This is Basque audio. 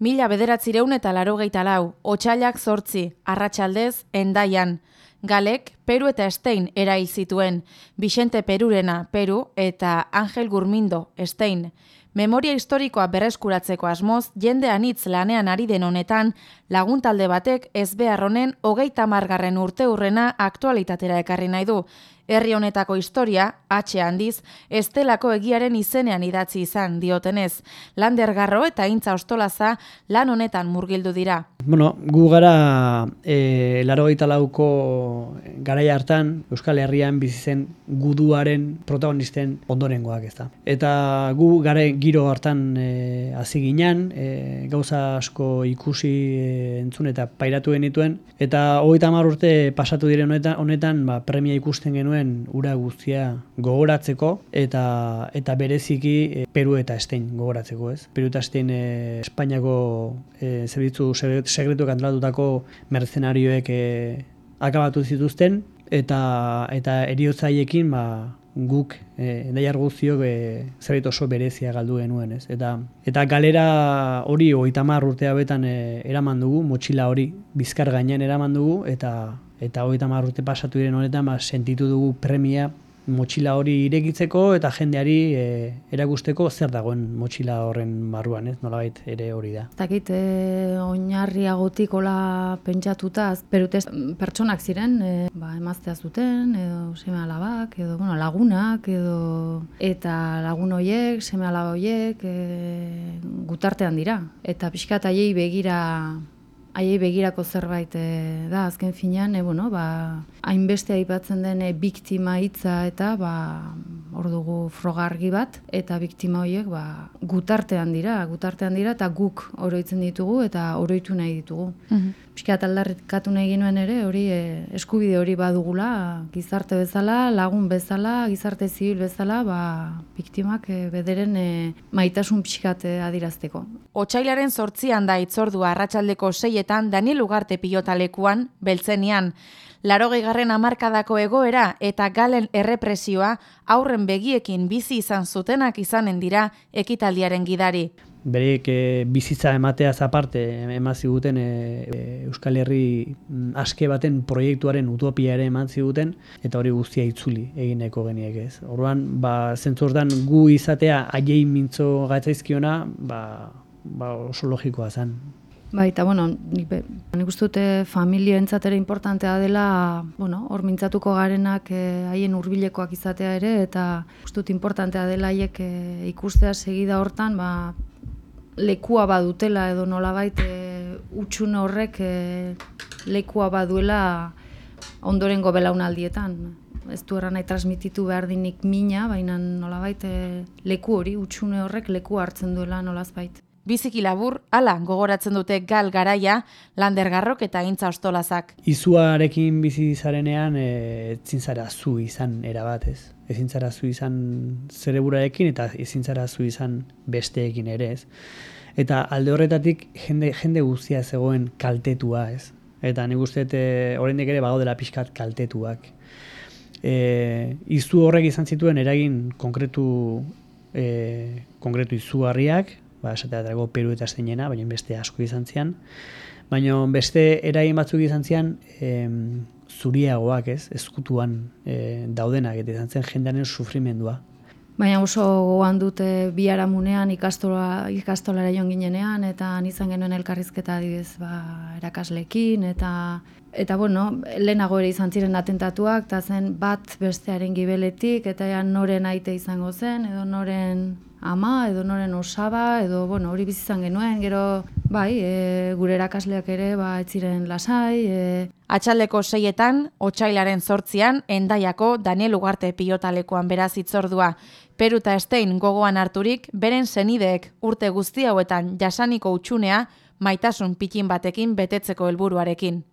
Mila bederatzireun eta laro lau, otxailak zortzi, arratsaldez, endaian. Galek, Peru eta Estein erail zituen, Vicente Perurena, Peru, eta Angel Gurmindo, Estein. Memoria historikoa berreskuratzeko asmoz, jende anitz lanean ari den honetan, laguntalde batek ez behar honen hogeita margarren urte urrena aktualitatera ekarri nahi du. Herri honetako historia, atxe handiz, estelako egiaren izenean idatzi izan diotenez. Lander garro eta intza ostolaza lan honetan murgildu dira. Bueno, gu gara e, laro lauko garai hartan Euskal Herrian bizizen guduaren protagonisten ondorengoak ez da. Eta gu gara giro hartan e, hasi ginen, e, gauza asko ikusi e, entzun eta pairatu genituen. Eta hogeita hamar urte pasatu diren honetan, honetan ba, premia ikusten genuen ura guztia gogoratzeko eta eta bereziki e, Peru eta Estein gogoratzeko, ez? Peru eta Estein e, Espainiako e, zerbitzu segretu kantalatutako mercenarioek e, akabatu zituzten eta eta eriotzaiekin ba guk eh Endaiar guztiok e, zerbait oso berezia galdu genuen, ez? Eta eta galera hori 30 urte hauetan e, eraman dugu, motxila hori bizkar gainean eraman dugu eta eta 30 urte pasatu diren honetan ba sentitu dugu premia motxila hori irekitzeko eta jendeari e, erakusteko zer dagoen motxila horren barruan, ez? Nolabait ere hori da. Zakit, e, oinarriagotik hola pentsatuta, perutez pertsonak ziren, e, ba, emaztea zuten, edo seme alabak, edo bueno, lagunak, edo eta lagun hoiek, seme alaba hoiek, e, gutartean dira. Eta pixka begira haiei begirako zerbait e, da azken finean e, bueno, ba, hainbeste aipatzen den e, biktima hitza eta ba, hor dugu frogargi bat eta biktima horiek ba, gutartean dira, gutartean dira eta guk oroitzen ditugu eta oroitu nahi ditugu. Mm -hmm. Nahi ginuen ere, hori e, eskubide hori badugula, gizarte bezala, lagun bezala, gizarte zibil bezala, ba, biktimak e, bederen e, maitasun pixkat adirazteko. Otsailaren sortzian da itzordua arratsaldeko seietan Daniel Ugarte pilotalekuan, beltzenian. Larogei garren amarkadako egoera eta galen errepresioa aurren begiekin bizi izan zutenak izanen dira ekitaldiaren gidari. Bereik e, bizitza ematea aparte eman ziguten e, Euskal Herri mm, aske baten proiektuaren utopia ere eman ziguten eta hori guztia itzuli egineko geniek ez. Orduan, ba, zentzordan gu izatea aiei mintzo gatzaizkiona, ba, ba oso logikoa zen. Bai, eta bueno, nik, nik uste dute familia entzatera importantea dela, bueno, hor mintzatuko garenak eh, haien hurbilekoak izatea ere, eta uste dut importantea dela haiek eh, ikustea segida hortan, ba, lekua badutela edo nolabait e, utxun horrek e, lekua baduela ondorengo belaunaldietan. Ez du erran nahi transmititu behar dinik mina, baina nolabait e, leku hori, utxune horrek leku hartzen duela nolazbait. Biziki labur, ala gogoratzen dute gal garaia, landergarrok eta intza ostolazak. Izuarekin bizi zarenean, e, ezin zara zu izan erabat ez. Ezin zara zu izan zereburarekin eta ezin zara zu izan besteekin ere ez. Eta alde horretatik jende, jende guztia zegoen kaltetua ez. Eta nik uste horrein ere bago dela pixkat kaltetuak. E, izu horrek izan zituen eragin konkretu, e, konkretu izugarriak, ba, esatea dago Peru eta Zeinena, baina beste asko izan zian. Baina beste eragin batzuk izan zian em, zuriagoak ez, ezkutuan e, daudenak, eta izan zen jendearen sufrimendua. Baina oso goan dute bi aramunean ikastola, ikastolara joan ginenean, eta nizan genuen elkarrizketa adibidez ba, erakaslekin, eta eta bueno, lehenago ere izan ziren atentatuak, eta zen bat bestearen gibeletik, eta ja noren aite izango zen, edo noren ama edo noren osaba edo bueno, hori bizi izan genuen, gero bai, e, gure erakasleak ere ba ez ziren lasai, e... Atxaldeko seietan, otsailaren zortzian, endaiako Daniel Ugarte pilotalekoan beraz itzordua. Peru eta Estein gogoan harturik, beren senideek urte guzti hauetan jasaniko utxunea, maitasun pikin batekin betetzeko helburuarekin.